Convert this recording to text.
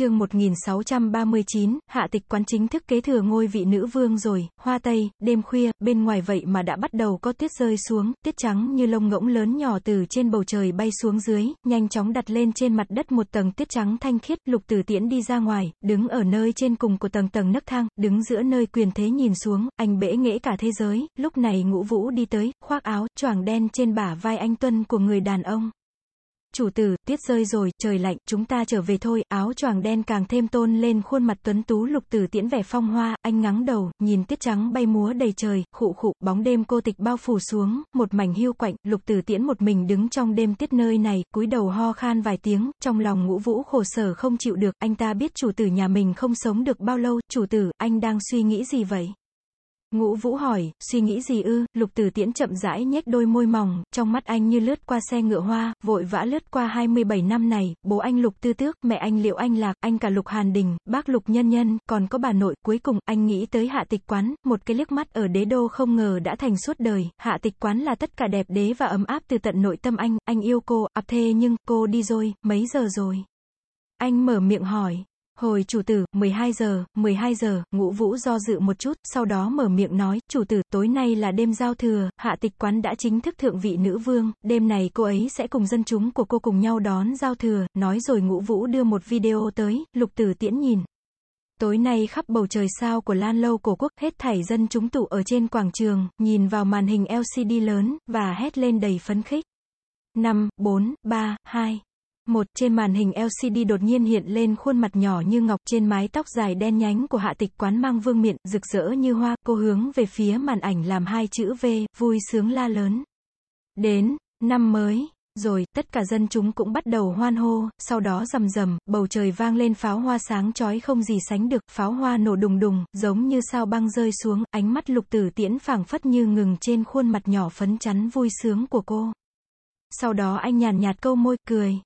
chương 1639, hạ tịch quán chính thức kế thừa ngôi vị nữ vương rồi, hoa tây, đêm khuya, bên ngoài vậy mà đã bắt đầu có tuyết rơi xuống, tuyết trắng như lông ngỗng lớn nhỏ từ trên bầu trời bay xuống dưới, nhanh chóng đặt lên trên mặt đất một tầng tuyết trắng thanh khiết, lục tử tiễn đi ra ngoài, đứng ở nơi trên cùng của tầng tầng nấc thang, đứng giữa nơi quyền thế nhìn xuống, anh bể nghễ cả thế giới, lúc này ngũ vũ đi tới, khoác áo, choàng đen trên bả vai anh tuân của người đàn ông. Chủ tử, tiết rơi rồi, trời lạnh, chúng ta trở về thôi, áo choàng đen càng thêm tôn lên khuôn mặt tuấn tú lục tử tiễn vẻ phong hoa, anh ngắng đầu, nhìn tiết trắng bay múa đầy trời, khụ khụ, bóng đêm cô tịch bao phủ xuống, một mảnh hưu quạnh, lục tử tiễn một mình đứng trong đêm tiết nơi này, cúi đầu ho khan vài tiếng, trong lòng ngũ vũ khổ sở không chịu được, anh ta biết chủ tử nhà mình không sống được bao lâu, chủ tử, anh đang suy nghĩ gì vậy? Ngũ Vũ hỏi, suy nghĩ gì ư, lục tử tiễn chậm rãi nhếch đôi môi mỏng, trong mắt anh như lướt qua xe ngựa hoa, vội vã lướt qua 27 năm này, bố anh lục tư tước, mẹ anh liệu anh lạc, anh cả lục hàn đình, bác lục nhân nhân, còn có bà nội, cuối cùng, anh nghĩ tới hạ tịch quán, một cái liếc mắt ở đế đô không ngờ đã thành suốt đời, hạ tịch quán là tất cả đẹp đế và ấm áp từ tận nội tâm anh, anh yêu cô, ập thê nhưng, cô đi rồi, mấy giờ rồi? Anh mở miệng hỏi. Hồi chủ tử, 12 giờ, 12 giờ, ngũ vũ do dự một chút, sau đó mở miệng nói, chủ tử, tối nay là đêm giao thừa, hạ tịch quán đã chính thức thượng vị nữ vương, đêm này cô ấy sẽ cùng dân chúng của cô cùng nhau đón giao thừa, nói rồi ngũ vũ đưa một video tới, lục tử tiễn nhìn. Tối nay khắp bầu trời sao của Lan Lâu cổ quốc, hết thảy dân chúng tụ ở trên quảng trường, nhìn vào màn hình LCD lớn, và hét lên đầy phấn khích. 5, 4, 3, 2. Một, trên màn hình LCD đột nhiên hiện lên khuôn mặt nhỏ như ngọc trên mái tóc dài đen nhánh của hạ tịch quán mang vương miện, rực rỡ như hoa, cô hướng về phía màn ảnh làm hai chữ V, vui sướng la lớn. Đến, năm mới, rồi, tất cả dân chúng cũng bắt đầu hoan hô, sau đó rầm rầm, bầu trời vang lên pháo hoa sáng chói không gì sánh được, pháo hoa nổ đùng đùng, giống như sao băng rơi xuống, ánh mắt lục tử tiễn phảng phất như ngừng trên khuôn mặt nhỏ phấn chắn vui sướng của cô. Sau đó anh nhàn nhạt câu môi, cười.